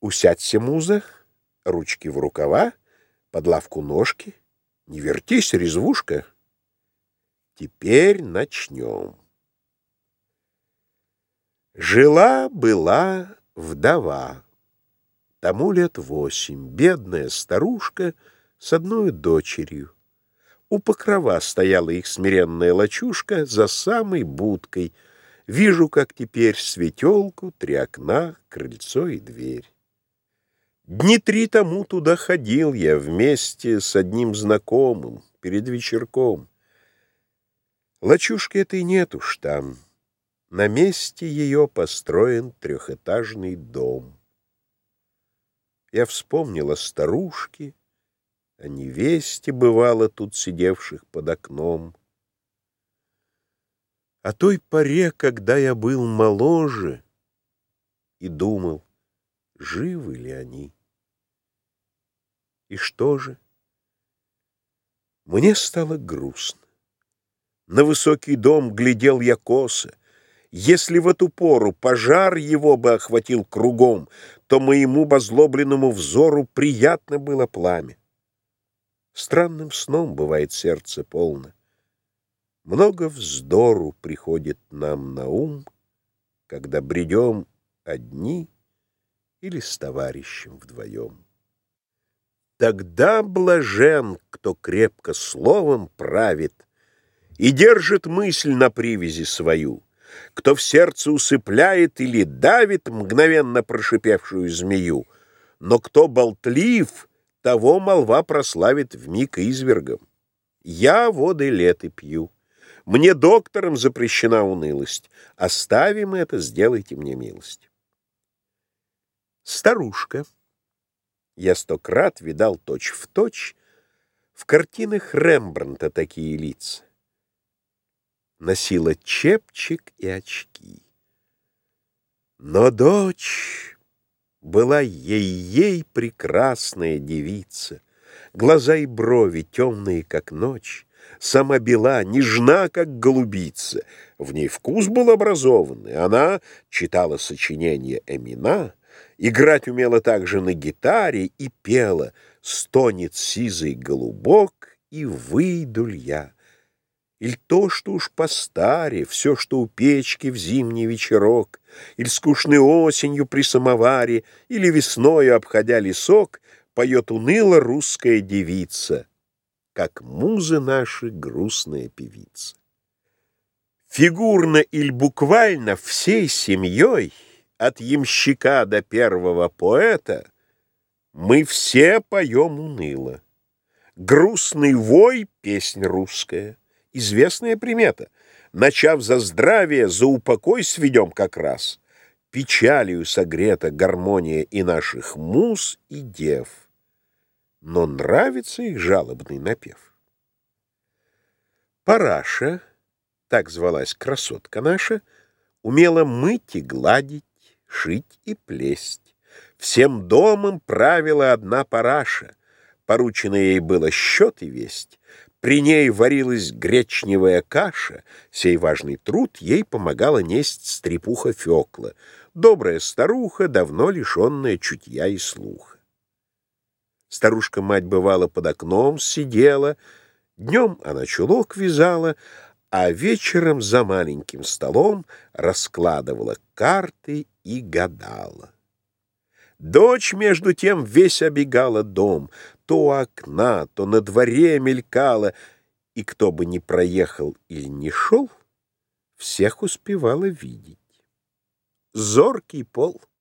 Усядься, муза, ручки в рукава, под лавку ножки. Не вертись, резвушка. Теперь начнем. Жила-была вдова. Тому лет восемь, бедная старушка с одной дочерью. У покрова стояла их смиренная лачушка за самой будкой. Вижу, как теперь светелку, три окна, крыльцо и дверь. Дни три тому туда ходил я вместе с одним знакомым перед вечерком. Лачушки этой нет уж там. На месте ее построен трехэтажный дом. Я вспомнила старушки, о невесте, бывало, тут сидевших под окном. О той поре, когда я был моложе, и думал, живы ли они. И что же? Мне стало грустно. На высокий дом глядел я косо. Если в эту пору пожар его бы охватил кругом, то моему возлобленному взору приятно было пламя. Странным сном бывает сердце полно. Много вздору приходит нам на ум, Когда бредем одни или с товарищем вдвоем. Тогда блажен, кто крепко словом правит И держит мысль на привязи свою, Кто в сердце усыпляет или давит Мгновенно прошипевшую змею, Но кто болтлив — того молва прославит вмиг извергом. Я воды леты пью. Мне доктором запрещена унылость. Оставим это, сделайте мне милость. Старушка. Я сто крат видал точь-в-точь точь в картинах Рембрандта такие лица. Носила чепчик и очки. Но дочь была ей-ей прекрасная девица, Глаза и брови темные, как ночь, Сама бела, нежна, как голубица. В ней вкус был образованный. Она читала сочинения Эмина, Играть умела также на гитаре И пела «Стонет сизый голубок, и выйду ль я». Иль то, что уж постаре, все, что у печки в зимний вечерок, Иль скучной осенью при самоваре, Или весною, обходя лесок, Поет уныло русская девица, Как музы наши грустная певица. Фигурно или буквально всей семьей, От ямщика до первого поэта, Мы все поем уныло. Грустный вой — песнь русская известная примета. Начав за здравие, за упокой сведем как раз. Печалью согрета гармония и наших муз, и дев. Но нравится их жалобный напев. Параша, так звалась красотка наша, умела мыть и гладить, шить и плесть. Всем домом правила одна параша. Поручено ей было счет и весть. При ней варилась гречневая каша, сей важный труд ей помогала несть стрепуха Фёкла, добрая старуха, давно лишенная чутья и слуха. Старушка-мать бывала под окном, сидела, днем она чулок вязала, а вечером за маленьким столом раскладывала карты и гадала. Дочь, между тем, весь обегала дом, то у окна, то на дворе мелькала, и кто бы ни проехал или не шел, всех успевала видеть. Зоркий пол —